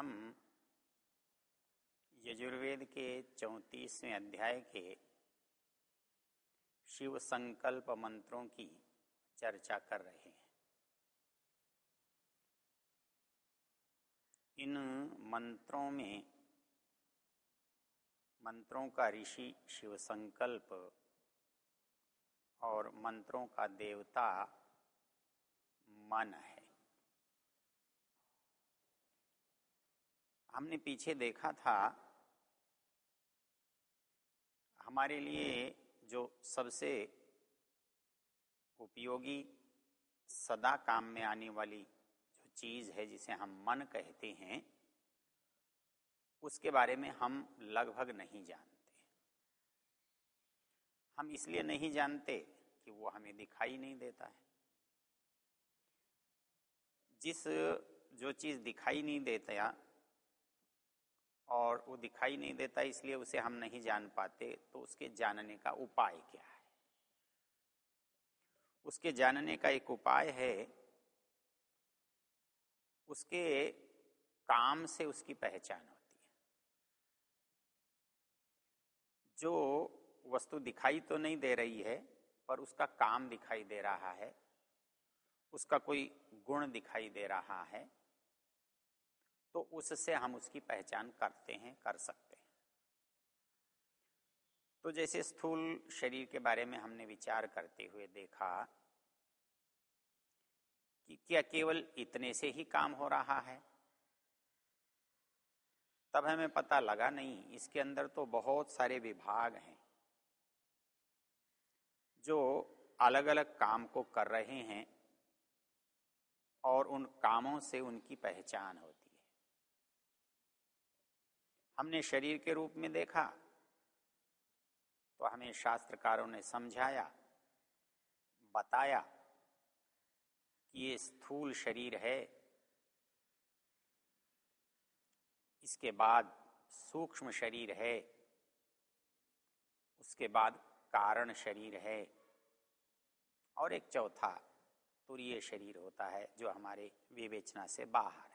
हम यजुर्वेद के चौतीसवें अध्याय के शिव संकल्प मंत्रों की चर्चा कर रहे हैं। इन मंत्रों में, मंत्रों का ऋषि शिव संकल्प और मंत्रों का देवता मन है। हमने पीछे देखा था, हमारे लिए जो सबसे उपयोगी सदा काम में आने वाली जो चीज़ है जिसे हम मन कहते हैं, उसके बारे में हम लगभग नहीं जानते। हम इसलिए नहीं जानते कि वो हमें दिखाई नहीं देता है। जिस जो चीज़ दिखाई नहीं देता और वो दिखाई नहीं देता, इसलिए उसे हम नहीं जान पाते तो उसके जानने का उपाय क्या है? उसके जानने का एक उपाय है, उसके काम से उसकी पहचान होती है। जो वस्तु दिखाई तो नहीं दे रही है, पर उसका काम दिखाई दे रहा है, उसका कोई गुण दिखाई दे रहा है उससे हम उसकी पहचान करते हैं, कर सकते हैं। तो जैसे स्थूल शरीर के बारे में हमने विचार करते हुए देखा कि क्या केवल इतने से ही काम हो रहा है? तब हमें पता लगा नहीं, इसके अंदर तो बहुत सारे विभाग हैं जो अलग अलग काम को कर रहे हैं और उन कामों से उनकी पहचान होती हमने शरीर के रूप में देखा तो हमें शास्त्रकारों ने समझाया, बताया कि ये स्थूल शरीर है। इसके बाद सूक्ष्म शरीर है, उसके बाद कारण शरीर है, और एक चौथा तुरीय शरीर होता है जो हमारे विवेचना से बाहर।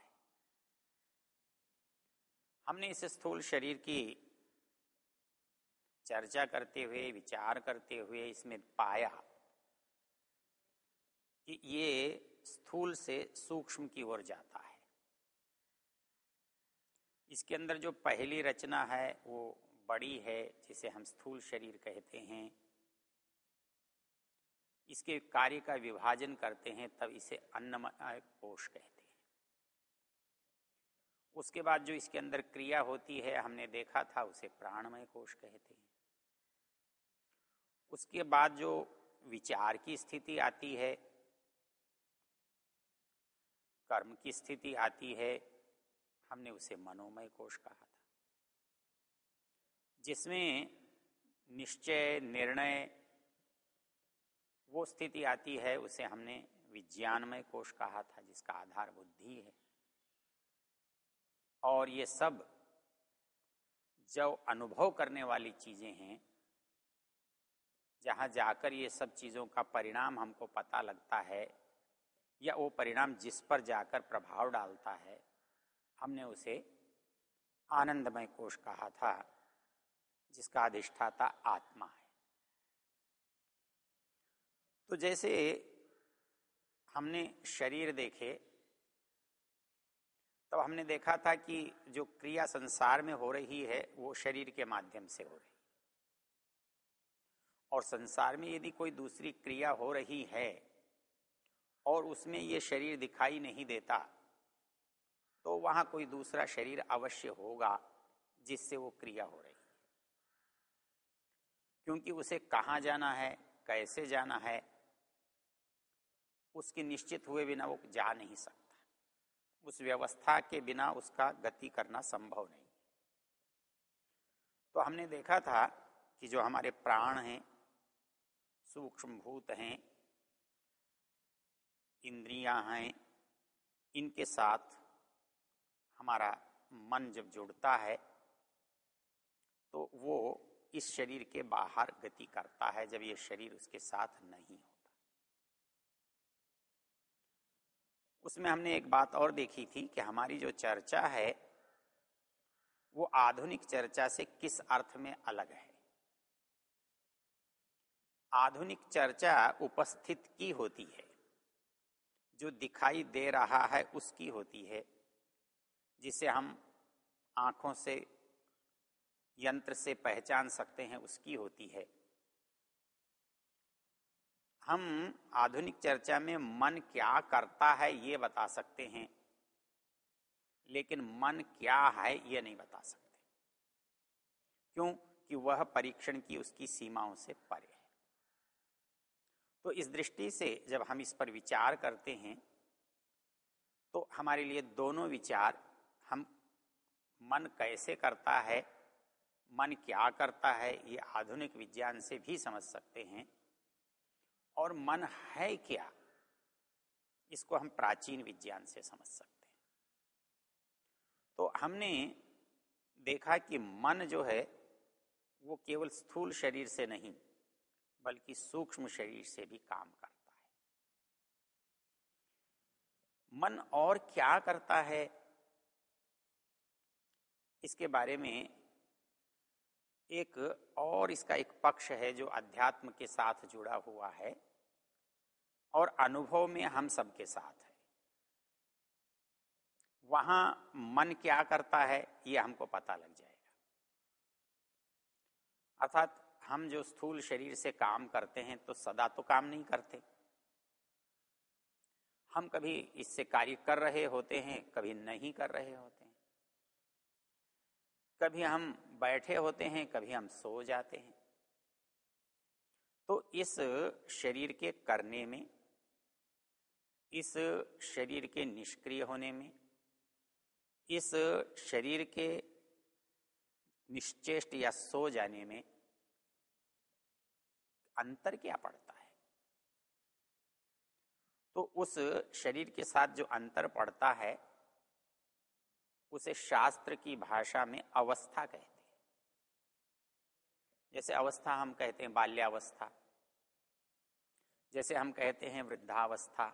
हमने इस स्थूल शरीर की चर्चा करते हुए, विचार करते हुए इसमें पाया कि ये स्थूल से सूक्ष्म की ओर जाता है। इसके अंदर जो पहली रचना है, वो बड़ी है, जिसे हम स्थूल शरीर कहते हैं। इसके कार्य का विभाजन करते हैं, तब इसे अन्नमय कोश कहते हैं। उसके बाद जो इसके अंदर क्रिया होती है, हमने देखा था, उसे प्राणमय कोश कहते हैं। उसके बाद जो विचार की स्थिति आती है, कर्म की स्थिति आती है, हमने उसे मनोमय कोश कहा था। जिसमें निश्चय, निर्णय, वो स्थिति आती है, उसे हमने विज्ञानमय कोश कहा था, जिसका आधार बुद्धि है। और ये सब जो अनुभव करने वाली चीज़ें हैं, जहाँ जाकर ये सब चीज़ों का परिणाम हमको पता लगता है, या वो परिणाम जिस पर जाकर प्रभाव डालता है, हमने उसे आनंदमय कोश कहा था, जिसका अधिष्ठाता आत्मा है। तो जैसे हमने शरीर देखे तब हमने देखा था कि जो क्रिया संसार में हो रही है, वो शरीर के माध्यम से हो रही और संसार में यदि कोई दूसरी क्रिया हो रही है और उसमें ये शरीर दिखाई नहीं देता तो वहाँ कोई दूसरा शरीर अवश्य होगा जिससे वो क्रिया हो रही है। क्योंकि उसे कहाँ जाना है, कैसे जाना है, उसकी निश्चित हुए बिना वो जा नहीं सकता। उस व्यवस्था के बिना उसका गति करना संभव नहीं। तो हमने देखा था कि जो हमारे प्राण हैं सूक्ष्म भूत हैं, इंद्रियाँ हैं, इनके साथ हमारा मन जब जुड़ता है तो वो इस शरीर के बाहर गति करता है जब ये शरीर उसके साथ नहीं होता उसमें हमने एक बात और देखी थी कि हमारी जो चर्चा है, वो आधुनिक चर्चा से किस अर्थ में अलग है। आधुनिक चर्चा उपस्थित की होती है, जो दिखाई दे रहा है उसकी होती है, जिसे हम आँखों से, यंत्र से पहचान सकते हैं उसकी होती है। हम आधुनिक चर्चा में मन क्या करता है ये बता सकते हैं, लेकिन मन क्या है ये नहीं बता सकते। क्यों? कि वह परीक्षण की उसकी सीमाओं से परे है। तो इस दृष्टि से जब हम इस पर विचार करते हैं तो हमारे लिए दोनों विचार, हम मन कैसे करता है, मन क्या करता है, ये आधुनिक विज्ञान से भी समझ सकते हैं। और मन है क्या, इसको हम प्राचीन विज्ञान से समझ सकते हैं। तो हमने देखा कि मन जो है, वो केवल स्थूल शरीर से नहीं, बल्कि सूक्ष्म शरीर से भी काम करता है। मन और क्या करता है, इसके बारे में एक और इसका एक पक्ष है जो अध्यात्म के साथ जुड़ा हुआ है और अनुभव में हम सबके साथ है। वहाँ मन क्या करता है, ये हमको पता लग जाएगा। अर्थात हम जो स्थूल शरीर से काम करते हैं तो सदा तो काम नहीं करते। हम कभी इससे कार्य कर रहे होते हैं, कभी नहीं कर रहे होते। हैं कभी हम बैठे होते हैं, कभी हम सो जाते हैं। तो इस शरीर के करने में, इस शरीर के निष्क्रिय होने में, इस शरीर के निश्चेष्ट या सो जाने में अंतर क्या पड़ता है? तो उस शरीर के साथ जो अंतर पड़ता है उसे शास्त्र की भाषा में अवस्था कहते हैं। जैसे अवस्था हम कहते हैं बाल्यावस्था, जैसे हम कहते हैं वृद्धावस्था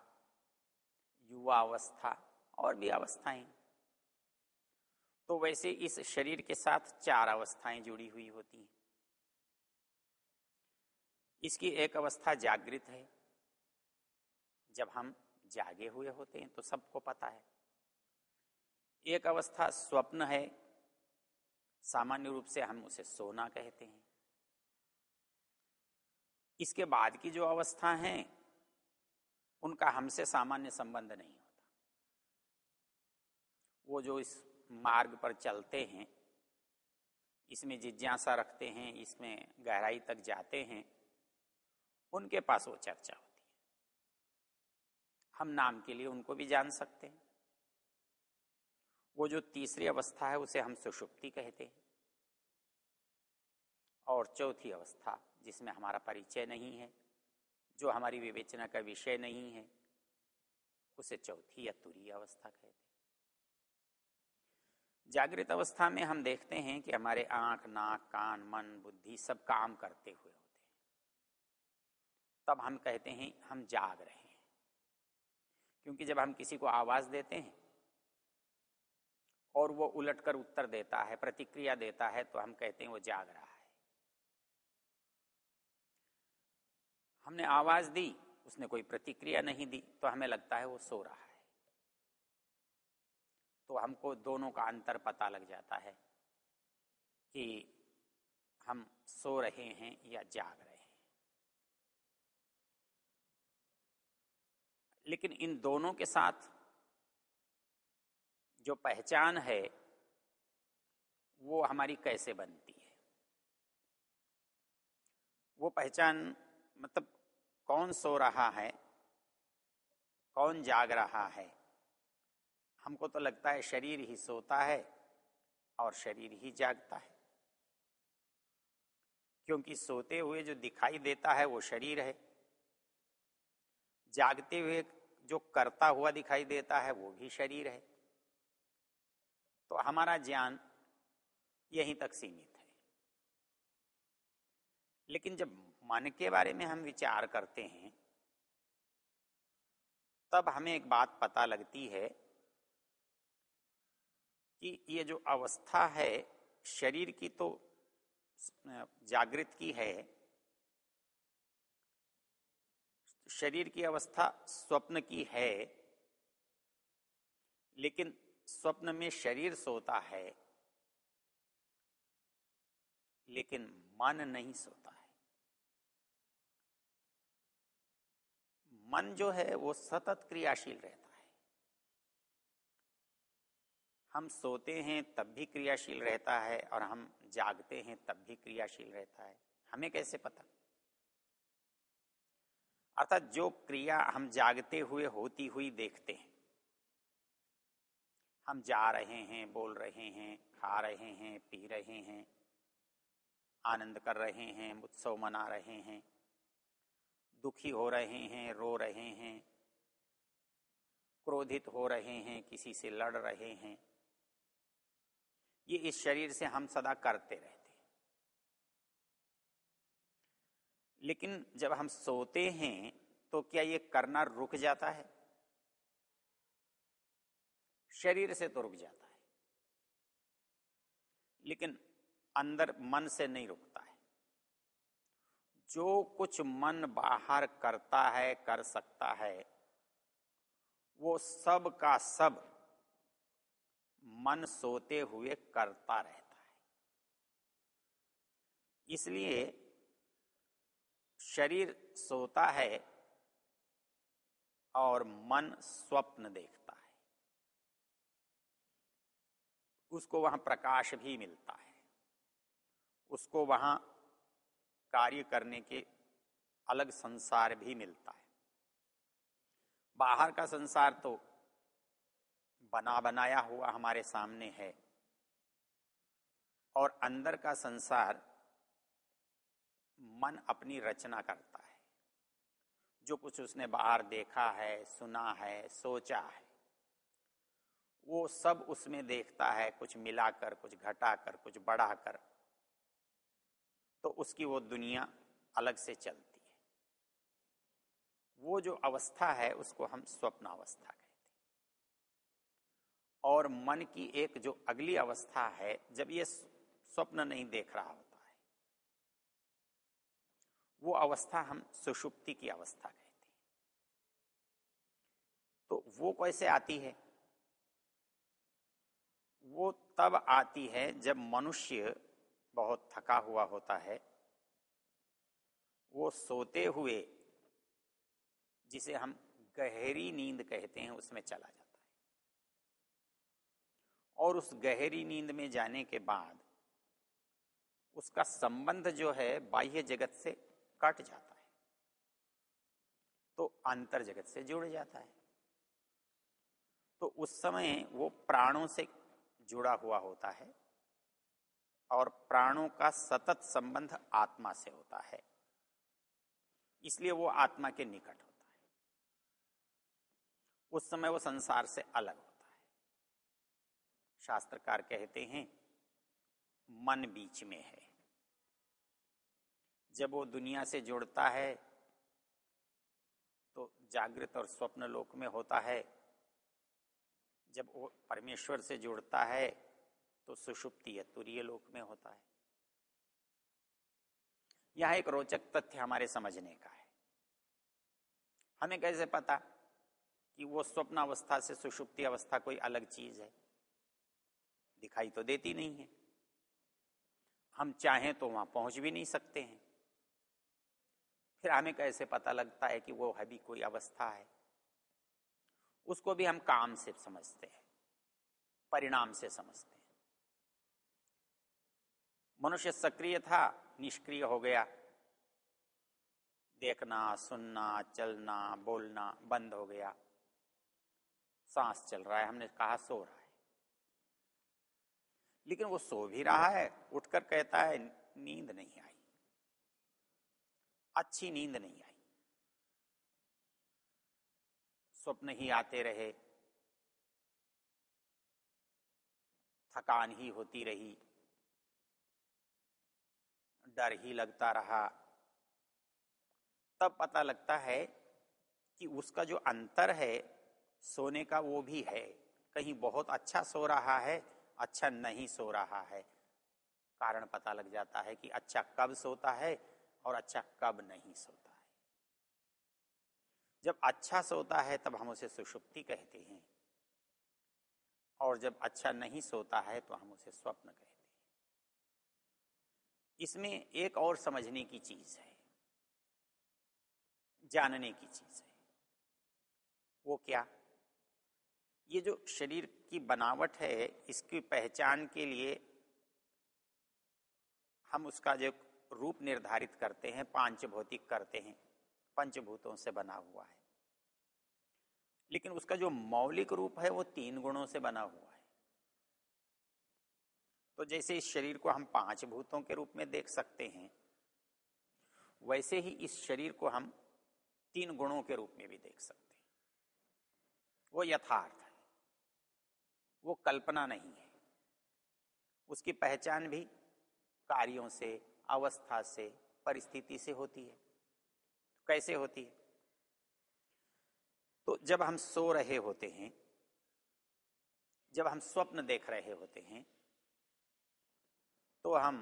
युवा अवस्था और भी अवस्थाएँ। तो वैसे इस शरीर के साथ चार अवस्थाएँ जुड़ी हुई होती हैं। इसकी एक अवस्था जागृत है। जब हम जागे हुए होते हैं तो सबको पता है। एक अवस्था स्वप्न है, सामान्य रूप से हम उसे सोना कहते हैं। इसके बाद की जो अवस्था है, उनका हमसे सामान्य संबंध नहीं होता। वो जो इस मार्ग पर चलते हैं, इसमें जिज्ञासा रखते हैं, इसमें गहराई तक जाते हैं, उनके पास वो चर्चा होती है। हम नाम के लिए उनको भी जान सकते हैं। वो जो तीसरी अवस्था है, उसे हम सुषुप्ति कहते हैं। और चौथी अवस्था, जिसमें हमारा परिचय नहीं है, जो हमारी विवेचना का विषय नहीं है, उसे चौथी या तुरी अवस्था कहते हैं। जागृत अवस्था में हम देखते हैं कि हमारे आँख, नाक, कान, मन, बुद्धि सब काम करते हुए होते हैं। तब हम कहते हैं, हम जाग रहे हैं। क्योंकि जब हम किसी को आवाज़ देते हैं और वो उलटकर उत्तर देता है, प्रतिक्रिया देता है तो हम कहते हैं वो जाग रहा है। हमने आवाज़ दी, उसने कोई प्रतिक्रिया नहीं दी तो हमें लगता है वो सो रहा है। तो हमको दोनों का अंतर पता लग जाता है कि हम सो रहे हैं या जाग रहे हैं। लेकिन इन दोनों के साथ जो पहचान है, वो हमारी कैसे बनती है? वो पहचान मतलब कौन सो रहा है? कौन जाग रहा है? हमको तो लगता है शरीर ही सोता है और शरीर ही जागता है। क्योंकि सोते हुए जो दिखाई देता है, वो शरीर है। जागते हुए जो करता हुआ दिखाई देता है, वो भी शरीर है। तो हमारा ज्ञान यहीं तक सीमित है। लेकिन जब मन के बारे में हम विचार करते हैं, तब हमें एक बात पता लगती है कि ये जो अवस्था है, शरीर की तो जागृत की है, शरीर की अवस्था स्वप्न की है, लेकिन स्वप्न में शरीर सोता है, लेकिन मन नहीं सोता है। मन जो है, वो सतत क्रियाशील रहता है। हम सोते हैं, तब भी क्रियाशील रहता है, और हम जागते हैं, तब भी क्रियाशील रहता है। हमें कैसे पता? अर्थात जो क्रिया हम जागते हुए होती हुई देखते हैं हम जा रहे हैं, बोल रहे हैं, खा रहे हैं, पी रहे हैं, आनंद कर रहे हैं, उत्सव मना रहे हैं, दुखी हो रहे हैं, रो रहे हैं, क्रोधित हो रहे हैं, किसी से लड़ रहे हैं। ये इस शरीर से हम सदा करते रहते हैं। लेकिन जब हम सोते हैं तो क्या ये करना रुक जाता है? शरीर से तो रुक जाता है। लेकिन अंदर मन से नहीं रुकता है। जो कुछ मन बाहर करता है, कर सकता है, वो सब का सब मन सोते हुए करता रहता है। इसलिए शरीर सोता है और मन स्वप्न देखता है उसको वहाँ प्रकाश भी मिलता है। उसको वहाँ कार्य करने के अलग संसार भी मिलता है। बाहर का संसार तो बना बनाया हुआ हमारे सामने है और अंदर का संसार मन अपनी रचना करता है। जो कुछ उसने बाहर देखा है, सुना है, सोचा है वो सब उसमें देखता है, कुछ मिलाकर, कुछ घटाकर, कुछ बढ़ाकर। तो उसकी वो दुनिया अलग से चलती है। वो जो अवस्था है, उसको हम स्वप्न अवस्था कहते हैं। और मन की एक जो अगली अवस्था है, जब ये स्वप्न नहीं देख रहा होता है, वो अवस्था हम सुषुप्ति की अवस्था कहते हैं। तो वो कैसे आती है? वो तब आती है जब मनुष्य बहुत थका हुआ होता है। वो सोते हुए, जिसे हम गहरी नींद कहते हैं, उसमें चला जाता है। और उस गहरी नींद में जाने के बाद उसका संबंध जो है बाह्य जगत से कट जाता है। तो अंतर जगत से जुड़ जाता है। तो उस समय वो प्राणों से जुड़ा हुआ होता है और प्राणों का सतत संबंध आत्मा से होता है। इसलिए वो आत्मा के निकट होता है। उस समय वो संसार से अलग होता है। शास्त्रकार कहते हैं, मन बीच में है। जब वो दुनिया से जुड़ता है तो जागृत और स्वप्न लोक में होता है। जब वो परमेश्वर से जुड़ता है तो सुषुप्ति या तुरीय लोक में होता है। यह एक रोचक तथ्य हमारे समझने का है। हमें कैसे पता कि वो स्वप्न अवस्था से सुषुप्ति अवस्था कोई अलग चीज़ है? दिखाई तो देती नहीं है। हम चाहें तो वहाँ पहुँच भी नहीं सकते हैं। फिर हमें कैसे पता लगता है कि वो है भी कोई अवस्था है? उसको भी हम काम से समझते हैं, परिणाम से समझते हैं। मनुष्य सक्रिय था, निष्क्रिय हो गया। देखना, सुनना, चलना, बोलना बंद हो गया। सांस चल रहा है, हमने कहा सो रहा है। लेकिन वो सो भी रहा है, उठकर कहता है, नींद नहीं आई। अच्छी नींद नहीं आई। स्वप्न ही आते रहे। थकान ही होती रही। डर ही लगता रहा। तब पता लगता है कि उसका जो अंतर है, सोने का वो भी है। कहीं बहुत अच्छा सो रहा है अच्छा नहीं सो रहा है। कारण पता लग जाता है कि अच्छा कब सोता है और अच्छा कब नहीं सोता। जब अच्छा सोता है, तब हम उसे सुषुप्ति कहते हैं। और जब अच्छा नहीं सोता है तो हम उसे स्वप्न कहते हैं। इसमें एक और समझने की चीज़ है। जानने की चीज़ है। वो क्या? ये जो शरीर की बनावट है, इसकी पहचान के लिए हम उसका जो रूप निर्धारित करते हैं, पाँच भौतिक करते हैं। पंचभूतों से बना हुआ है। लेकिन उसका जो मौलिक रूप है, वो तीन गुणों से बना हुआ है। तो जैसे इस शरीर को हम पाँच भूतों के रूप में देख सकते हैं, वैसे ही इस शरीर को हम तीन गुणों के रूप में भी देख सकते हैं। वो यथार्थ है। वो कल्पना नहीं है। उसकी पहचान भी कार्यों से, अवस्था से, परिस्थिति से होती है। कैसे होती है? तो जब हम सो रहे होते हैं, जब हम स्वप्न देख रहे होते हैं तो हम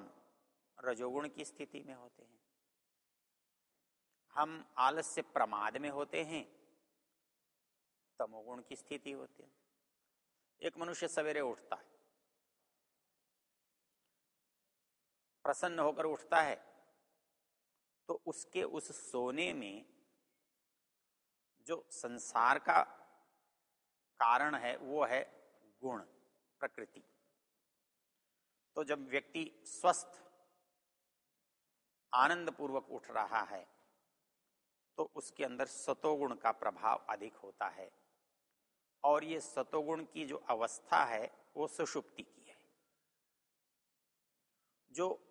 रजोगुण की स्थिति में होते हैं। हम आलस्य प्रमाद में होते हैं, तमोगुण की स्थिति होती है। एक मनुष्य सवेरे उठता है, प्रसन्न होकर उठता है तो उसके उस सोने में जो संसार का कारण है, वो है गुण, प्रकृति। तो जब व्यक्ति स्वस्थ आनंद पूर्वक उठ रहा है तो उसके अंदर सतोगुण का प्रभाव अधिक होता है। और ये सतोगुण की जो अवस्था है, वो सुषुप्ति की है। जो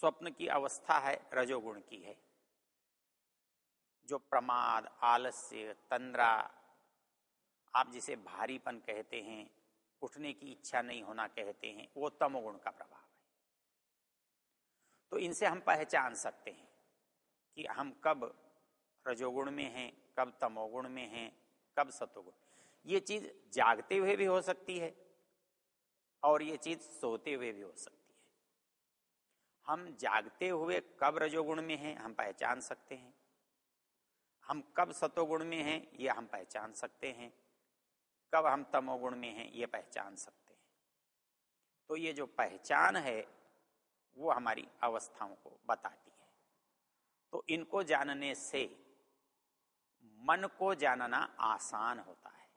स्वप्न की अवस्था है, रजोगुण की है। जो प्रमाद, आलस्य, तंद्रा, आप जिसे भारीपन कहते हैं, उठने की इच्छा नहीं होना कहते हैं, वो तमोगुण का प्रभाव है। तो इनसे हम पहचान सकते हैं कि हम कब रजोगुण में हैं, कब तमोगुण में हैं, कब सतोगुण ये चीज़ जागते हुए भी हो सकती है और ये चीज़ सोते हुए भी हो सकती है। हम जागते हुए कब रजोगुण में हैं, हम पहचान सकते हैं। हम कब सतोगुण में हैं, ये हम पहचान सकते हैं। कब हम तमोगुण में हैं, ये पहचान सकते हैं। तो ये जो पहचान है, वो हमारी अवस्थाओं को बताती है। तो इनको जानने से मन को जानना आसान होता है।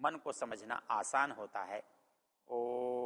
मन को समझना आसान होता है। ओ